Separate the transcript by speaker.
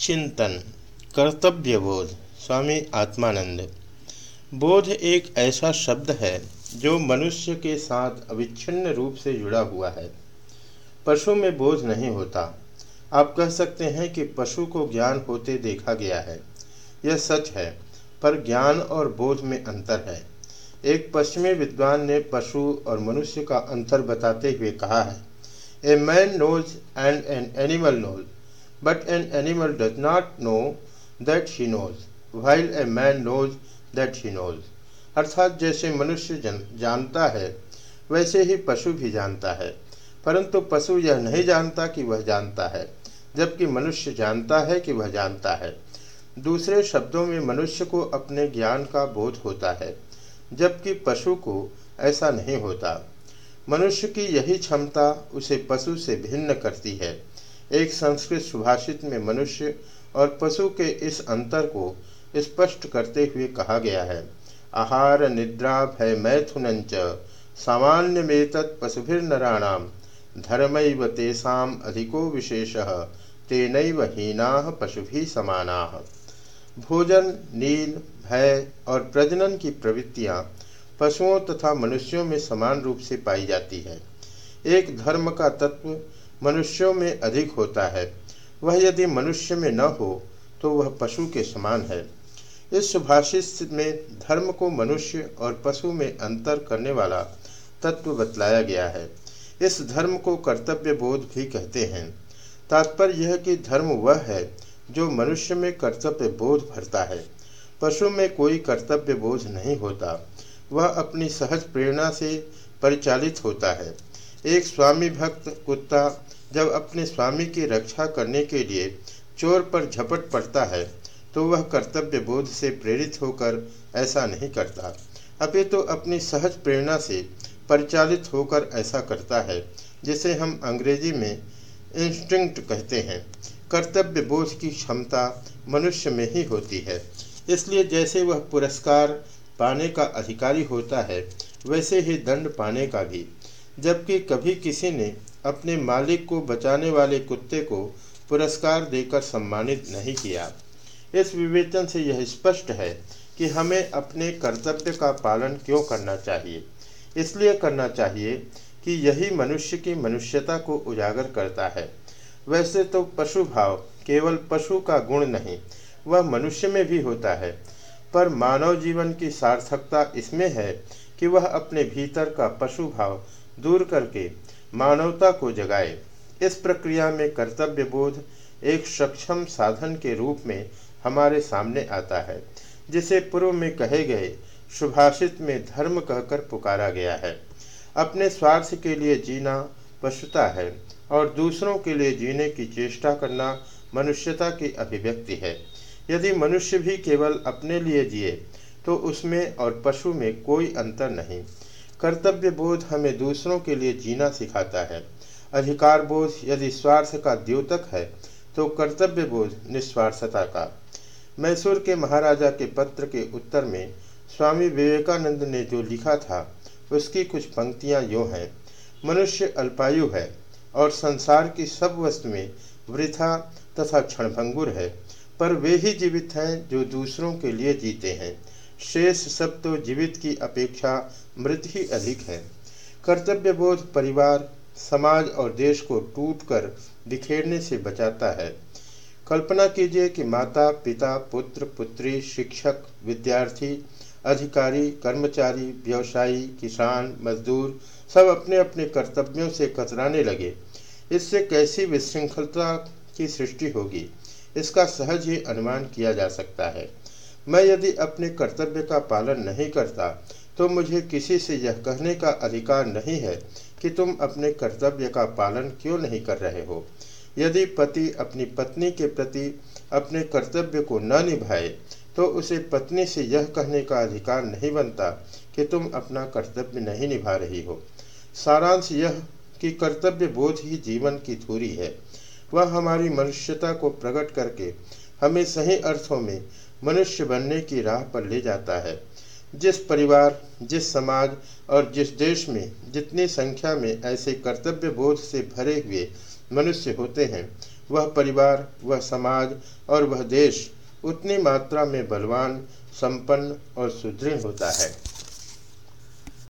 Speaker 1: चिंतन कर्तव्य बोध स्वामी आत्मानंद। बोध एक ऐसा शब्द है जो मनुष्य के साथ अविच्छिन्न रूप से जुड़ा हुआ है। पशु में बोध नहीं होता। आप कह सकते हैं कि पशु को ज्ञान होते देखा गया है। यह सच है, पर ज्ञान और बोध में अंतर है। एक पश्चिमी विद्वान ने पशु और मनुष्य का अंतर बताते हुए कहा है a man knows and an animal knows but an animal does not know that she knows, while a man knows that he knows. अर्थात जैसे मनुष्य जन, जानता है वैसे ही पशु भी जानता है। परंतु पशु यह नहीं जानता कि वह जानता है जबकि मनुष्य जानता है कि वह जानता है। दूसरे शब्दों में मनुष्य को अपने ज्ञान का बोध होता है जबकि पशु को ऐसा नहीं होता। मनुष्य की यही क्षमता उसे पशु से भिन्न करती है। एक संस्कृत सुभाषित में मनुष्य और पशु के इस अंतर को स्पष्ट करते हुए कहा गया है। आहार, निद्रा, भय मैथुन सामान्य में तत्पशुभिर्नराणाम धर्म तेषा अधिको विशेष तेन हीना पशु भी समाना। भोजन, नींद, भय और प्रजनन की प्रवृत्तियाँ पशुओं तथा मनुष्यों में समान रूप से पाई जाती है। एक धर्म का तत्व मनुष्यों में अधिक होता है। वह यदि मनुष्य में न हो तो वह पशु के समान है। इस सुभाषित में धर्म को मनुष्य और पशु में अंतर करने वाला तत्व बतलाया गया है। इस धर्म को कर्तव्य बोध भी कहते हैं। तात्पर्य यह कि धर्म वह है जो मनुष्य में कर्तव्य बोध भरता है। पशु में कोई कर्तव्य बोध नहीं होता। वह अपनी सहज प्रेरणा से परिचालित होता है। एक स्वामी भक्त कुत्ता जब अपने स्वामी की रक्षा करने के लिए चोर पर झपट पड़ता है तो वह कर्तव्य बोध से प्रेरित होकर ऐसा नहीं करता। अभी तो अपनी सहज प्रेरणा से परिचालित होकर ऐसा करता है, जिसे हम अंग्रेज़ी में इंस्टिंक्ट कहते हैं। कर्तव्य बोध की क्षमता मनुष्य में ही होती है। इसलिए जैसे वह पुरस्कार पाने का अधिकारी होता है, वैसे ही दंड पाने का भी। जबकि कभी किसी ने अपने मालिक को बचाने वाले कुत्ते को पुरस्कार देकर सम्मानित नहीं किया। इस विवेचन से यह स्पष्ट है कि हमें अपने कर्तव्य का पालन क्यों करना चाहिए। इसलिए करना चाहिए कि यही मनुष्य की मनुष्यता को उजागर करता है। वैसे तो पशु भाव केवल पशु का गुण नहीं, वह मनुष्य में भी होता है, पर मानव जीवन की सार्थकता इसमें है कि वह अपने भीतर का पशु भाव दूर करके मानवता को जगाए। इस प्रक्रिया में कर्तव्य बोध एक सक्षम साधन के रूप में हमारे सामने आता है, जिसे पूर्व में कहे गए सुभाषित में धर्म कहकर पुकारा गया है। अपने स्वार्थ के लिए जीना पशुता है और दूसरों के लिए जीने की चेष्टा करना मनुष्यता की अभिव्यक्ति है। यदि मनुष्य भी केवल अपने लिए जिए तो उसमें और पशु में कोई अंतर नहीं। कर्तव्य बोध हमें दूसरों के लिए जीना सिखाता है। अधिकार बोध यदि स्वार्थ का द्योतक है तो कर्तव्य बोध निस्वार्थता का। मैसूर के महाराजा के पत्र के उत्तर में स्वामी विवेकानंद ने जो लिखा था, उसकी कुछ पंक्तियाँ यो हैं। मनुष्य अल्पायु है और संसार की सब वस्तुएँ वृथा तथा क्षणभंगुर है, पर वे ही जीवित हैं जो दूसरों के लिए जीते हैं। शेष सब तो जीवित की अपेक्षा मृत ही अधिक है। कर्तव्य बोध परिवार, समाज और देश को टूटकर बिखेरने से बचाता है। कल्पना कीजिए कि माता, पिता, पुत्र, पुत्री, शिक्षक, विद्यार्थी, अधिकारी, कर्मचारी, व्यवसायी, किसान, मजदूर सब अपने अपने कर्तव्यों से कतराने लगे। इससे कैसी विशृंखलता की सृष्टि होगी? इसका सहज ही अनुमान किया जा सकता है। मैं यदि अपने कर्तव्य का पालन नहीं करता तो मुझे किसी से यह कहने का अधिकार नहीं है कि तुम अपने कर्तव्य का पालन क्यों नहीं कर रहे हो। यदि पति अपनी पत्नी के प्रति अपने कर्तव्य को न निभाए तो उसे पत्नी से यह कहने का अधिकार नहीं बनता कि तुम अपना कर्तव्य नहीं निभा रही हो। सारांश यह कि कर्तव्य बोध ही जीवन की धूरी है। वह हमारी मनुष्यता को प्रकट करके हमें सही अर्थों में मनुष्य बनने की राह पर ले जाता है। जिस परिवार, जिस समाज और जिस देश में जितनी संख्या में ऐसे कर्तव्य बोध से भरे हुए मनुष्य होते हैं, वह परिवार, वह समाज और वह देश उतनी मात्रा में बलवान, संपन्न और सुदृढ़ होता है।